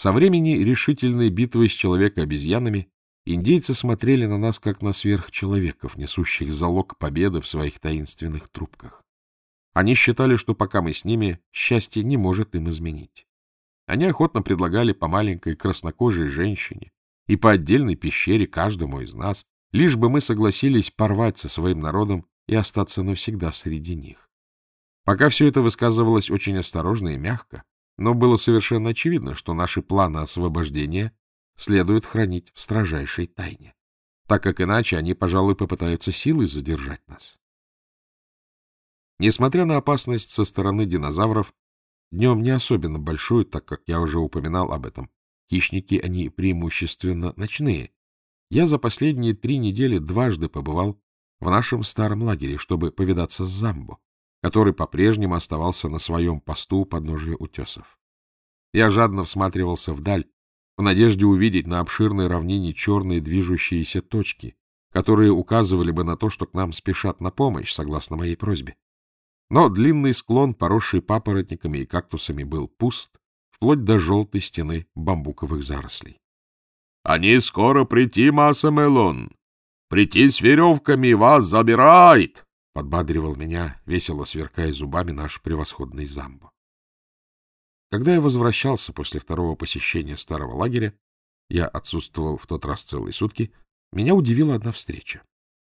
Со времени решительной битвы с человека-обезьянами индейцы смотрели на нас, как на сверхчеловеков, несущих залог победы в своих таинственных трубках. Они считали, что пока мы с ними, счастье не может им изменить. Они охотно предлагали по маленькой краснокожей женщине и по отдельной пещере каждому из нас, лишь бы мы согласились порвать со своим народом и остаться навсегда среди них. Пока все это высказывалось очень осторожно и мягко, но было совершенно очевидно, что наши планы освобождения следует хранить в строжайшей тайне, так как иначе они, пожалуй, попытаются силой задержать нас. Несмотря на опасность со стороны динозавров, днем не особенно большую, так как я уже упоминал об этом, хищники они преимущественно ночные, я за последние три недели дважды побывал в нашем старом лагере, чтобы повидаться с Замбо, который по-прежнему оставался на своем посту у подножия утесов. Я жадно всматривался вдаль, в надежде увидеть на обширной равнине черные движущиеся точки, которые указывали бы на то, что к нам спешат на помощь, согласно моей просьбе. Но длинный склон, поросший папоротниками и кактусами, был пуст, вплоть до желтой стены бамбуковых зарослей. — Они скоро прийти, Маса Мелон. Прийти с веревками вас забирает! — подбадривал меня, весело сверкая зубами наш превосходный замбо. Когда я возвращался после второго посещения старого лагеря, я отсутствовал в тот раз целые сутки, меня удивила одна встреча.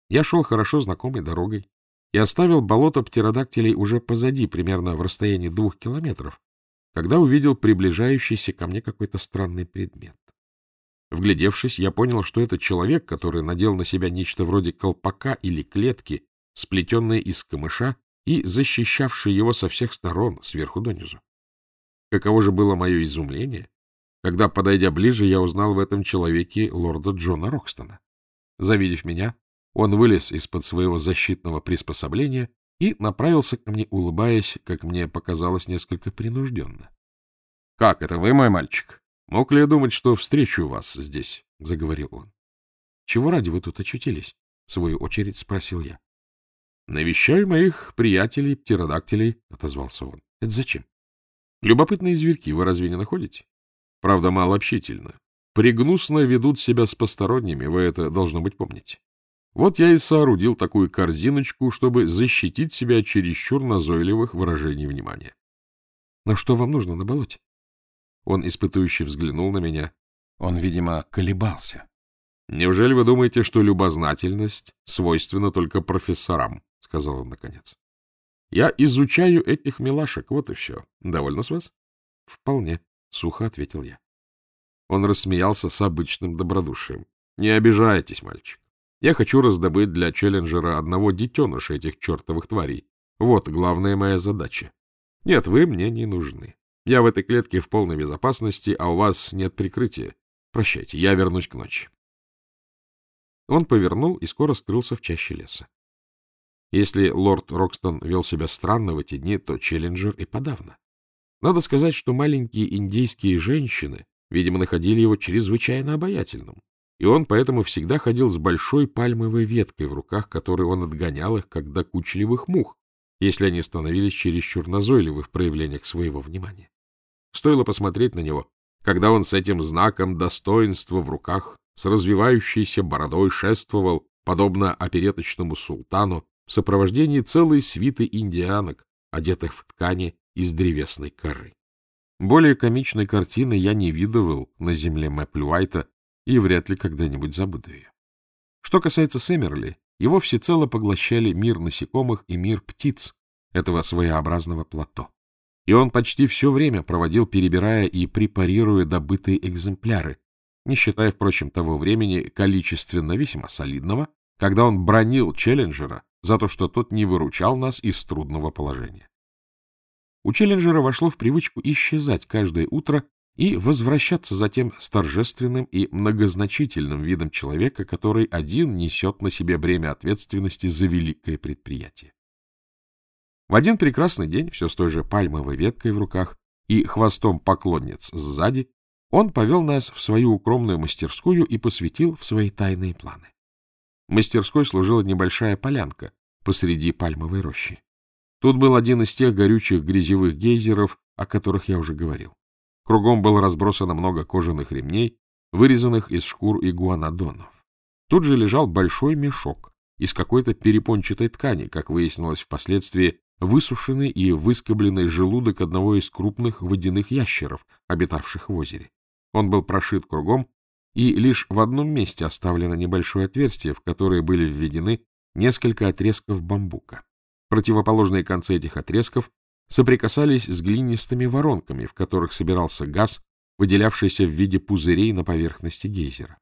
Я шел хорошо знакомой дорогой и оставил болото птеродактилей уже позади, примерно в расстоянии двух километров, когда увидел приближающийся ко мне какой-то странный предмет. Вглядевшись, я понял, что это человек, который надел на себя нечто вроде колпака или клетки, сплетенной из камыша и защищавшей его со всех сторон, сверху донизу. Каково же было мое изумление, когда, подойдя ближе, я узнал в этом человеке лорда Джона Рокстона. Завидев меня, он вылез из-под своего защитного приспособления и направился ко мне, улыбаясь, как мне показалось, несколько принужденно. — Как это вы, мой мальчик? Мог ли я думать, что встречу вас здесь? — заговорил он. — Чего ради вы тут очутились? — в свою очередь спросил я. — Навещаю моих приятелей-птеродактилей, — отозвался он. — Это зачем? — Любопытные зверьки вы разве не находите? Правда, мало общительно. Пригнусно ведут себя с посторонними, вы это, должно быть, помните. Вот я и соорудил такую корзиночку, чтобы защитить себя от чересчур назойливых выражений внимания. — Но что вам нужно на болоте? Он испытующе взглянул на меня. Он, видимо, колебался. — Неужели вы думаете, что любознательность свойственна только профессорам? — сказал он наконец. — Я изучаю этих милашек, вот и все. Довольно с вас? — Вполне, — сухо ответил я. Он рассмеялся с обычным добродушием. — Не обижайтесь, мальчик. Я хочу раздобыть для Челленджера одного детеныша этих чертовых тварей. Вот главная моя задача. Нет, вы мне не нужны. Я в этой клетке в полной безопасности, а у вас нет прикрытия. Прощайте, я вернусь к ночи. Он повернул и скоро скрылся в чаще леса. Если лорд Рокстон вел себя странно в эти дни, то Челленджер и подавно. Надо сказать, что маленькие индейские женщины, видимо, находили его чрезвычайно обаятельным и он поэтому всегда ходил с большой пальмовой веткой в руках, которой он отгонял их, как докучливых мух, если они становились чересчур назойливы в проявлениях своего внимания. Стоило посмотреть на него, когда он с этим знаком достоинства в руках, с развивающейся бородой шествовал, подобно опереточному султану, в сопровождении целой свиты индианок, одетых в ткани из древесной коры. Более комичной картины я не видывал на земле Мэплюайта и вряд ли когда-нибудь забуду ее. Что касается Сэмерли, его всецело поглощали мир насекомых и мир птиц этого своеобразного плато. И он почти все время проводил, перебирая и препарируя добытые экземпляры, не считая, впрочем, того времени количественно весьма солидного, когда он бронил Челленджера за то, что тот не выручал нас из трудного положения. У Челленджера вошло в привычку исчезать каждое утро и возвращаться затем с торжественным и многозначительным видом человека, который один несет на себе бремя ответственности за великое предприятие. В один прекрасный день, все с той же пальмовой веткой в руках и хвостом поклонниц сзади, он повел нас в свою укромную мастерскую и посвятил в свои тайные планы. Мастерской служила небольшая полянка посреди пальмовой рощи. Тут был один из тех горючих грязевых гейзеров, о которых я уже говорил. Кругом было разбросано много кожаных ремней, вырезанных из шкур игуанодонов. Тут же лежал большой мешок из какой-то перепончатой ткани, как выяснилось впоследствии, высушенный и выскобленный желудок одного из крупных водяных ящеров, обитавших в озере. Он был прошит кругом, и лишь в одном месте оставлено небольшое отверстие, в которое были введены несколько отрезков бамбука. Противоположные концы этих отрезков соприкасались с глинистыми воронками, в которых собирался газ, выделявшийся в виде пузырей на поверхности гейзера.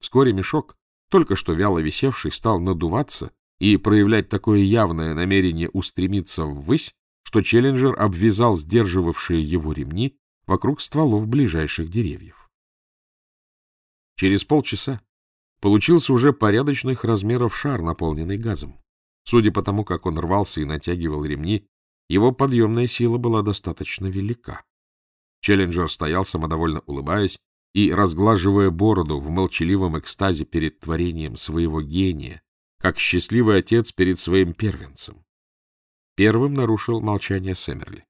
Вскоре мешок, только что вяло висевший, стал надуваться и проявлять такое явное намерение устремиться ввысь, что Челленджер обвязал сдерживавшие его ремни вокруг стволов ближайших деревьев. Через полчаса получился уже порядочных размеров шар, наполненный газом. Судя по тому, как он рвался и натягивал ремни, его подъемная сила была достаточно велика. Челленджер стоял, самодовольно улыбаясь и разглаживая бороду в молчаливом экстазе перед творением своего гения, как счастливый отец перед своим первенцем. Первым нарушил молчание Сэмерли.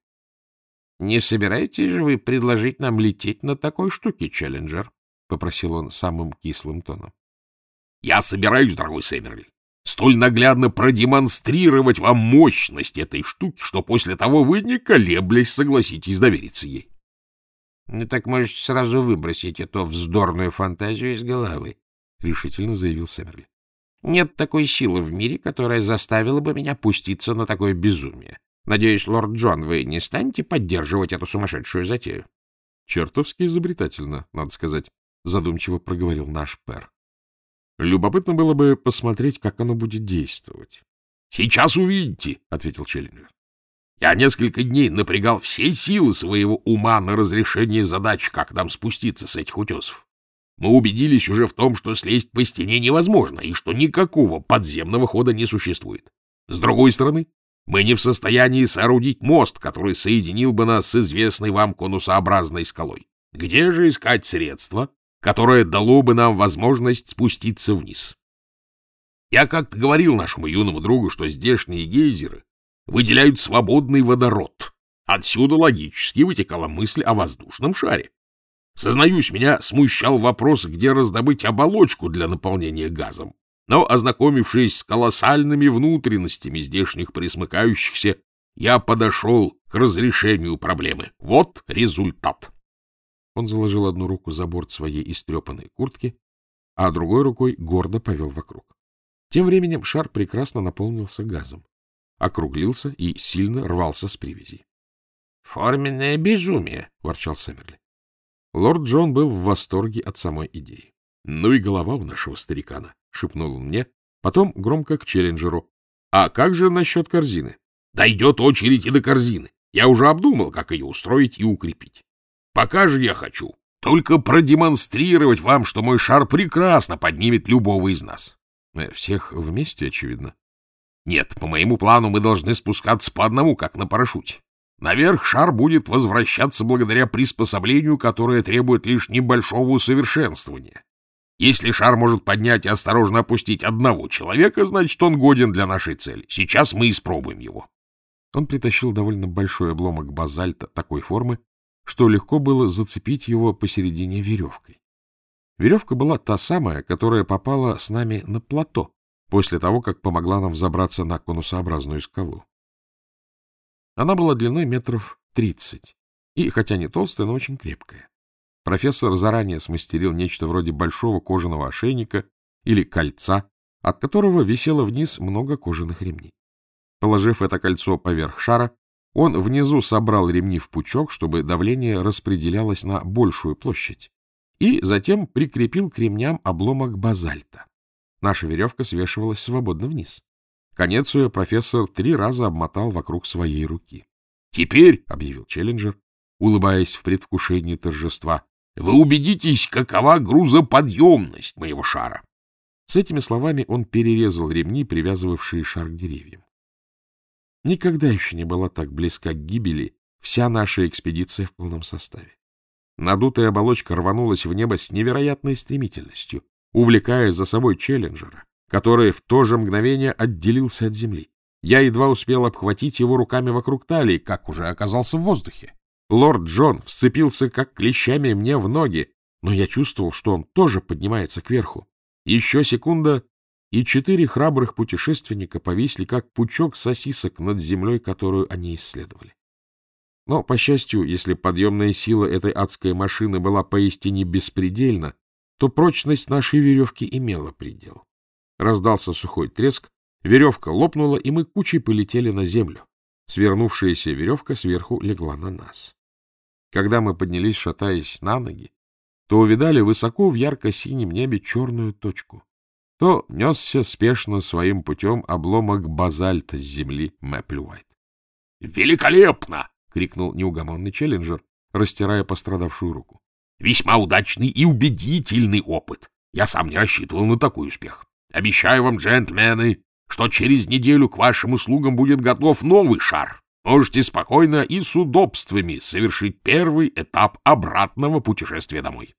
— Не собираетесь же вы предложить нам лететь на такой штуке, Челленджер? — попросил он самым кислым тоном. — Я собираюсь, дорогой Сэмерли, столь наглядно продемонстрировать вам мощность этой штуки, что после того вы, не колеблясь, согласитесь довериться ей. — Ну так можете сразу выбросить эту вздорную фантазию из головы, — решительно заявил Сэмерли. Нет такой силы в мире, которая заставила бы меня пуститься на такое безумие. Надеюсь, лорд Джон, вы не станете поддерживать эту сумасшедшую затею? — Чертовски изобретательно, надо сказать, — задумчиво проговорил наш пэр. Любопытно было бы посмотреть, как оно будет действовать. — Сейчас увидите, — ответил Челленджер. Я несколько дней напрягал все силы своего ума на разрешение задач, как нам спуститься с этих утесов мы убедились уже в том, что слезть по стене невозможно и что никакого подземного хода не существует. С другой стороны, мы не в состоянии соорудить мост, который соединил бы нас с известной вам конусообразной скалой. Где же искать средство, которое дало бы нам возможность спуститься вниз? Я как-то говорил нашему юному другу, что здешние гейзеры выделяют свободный водород. Отсюда логически вытекала мысль о воздушном шаре. Сознаюсь, меня смущал вопрос, где раздобыть оболочку для наполнения газом. Но, ознакомившись с колоссальными внутренностями здешних присмыкающихся, я подошел к разрешению проблемы. Вот результат. Он заложил одну руку за борт своей истрепанной куртки, а другой рукой гордо повел вокруг. Тем временем шар прекрасно наполнился газом, округлился и сильно рвался с привязей. — Форменное безумие! — ворчал Сэмерли. Лорд Джон был в восторге от самой идеи. — Ну и голова у нашего старикана, — шепнул он мне, потом громко к Челленджеру. — А как же насчет корзины? — Дойдет очередь и до корзины. Я уже обдумал, как ее устроить и укрепить. Пока же я хочу только продемонстрировать вам, что мой шар прекрасно поднимет любого из нас. Э, — Всех вместе, очевидно. — Нет, по моему плану мы должны спускаться по одному, как на парашюте. Наверх шар будет возвращаться благодаря приспособлению, которое требует лишь небольшого усовершенствования. Если шар может поднять и осторожно опустить одного человека, значит, он годен для нашей цели. Сейчас мы испробуем его. Он притащил довольно большой обломок базальта такой формы, что легко было зацепить его посередине веревкой. Веревка была та самая, которая попала с нами на плато после того, как помогла нам взобраться на конусообразную скалу. Она была длиной метров тридцать, и, хотя не толстая, но очень крепкая. Профессор заранее смастерил нечто вроде большого кожаного ошейника или кольца, от которого висело вниз много кожаных ремней. Положив это кольцо поверх шара, он внизу собрал ремни в пучок, чтобы давление распределялось на большую площадь, и затем прикрепил к ремням обломок базальта. Наша веревка свешивалась свободно вниз. Конец ее профессор три раза обмотал вокруг своей руки. — Теперь, — объявил Челленджер, улыбаясь в предвкушении торжества, — вы убедитесь, какова грузоподъемность моего шара. С этими словами он перерезал ремни, привязывавшие шар к деревьям. Никогда еще не была так близка к гибели вся наша экспедиция в полном составе. Надутая оболочка рванулась в небо с невероятной стремительностью, увлекая за собой Челленджера, который в то же мгновение отделился от земли. Я едва успел обхватить его руками вокруг талии, как уже оказался в воздухе. Лорд Джон вцепился как клещами мне в ноги, но я чувствовал, что он тоже поднимается кверху. Еще секунда, и четыре храбрых путешественника повисли, как пучок сосисок над землей, которую они исследовали. Но, по счастью, если подъемная сила этой адской машины была поистине беспредельна, то прочность нашей веревки имела предел. Раздался сухой треск, веревка лопнула, и мы кучей полетели на землю. Свернувшаяся веревка сверху легла на нас. Когда мы поднялись, шатаясь на ноги, то увидали высоко в ярко-синем небе черную точку. То несся спешно своим путем обломок базальта с земли Мэплюайт. «Великолепно!» — крикнул неугомонный челленджер, растирая пострадавшую руку. «Весьма удачный и убедительный опыт. Я сам не рассчитывал на такой успех. Обещаю вам, джентльмены, что через неделю к вашим услугам будет готов новый шар. Можете спокойно и с удобствами совершить первый этап обратного путешествия домой.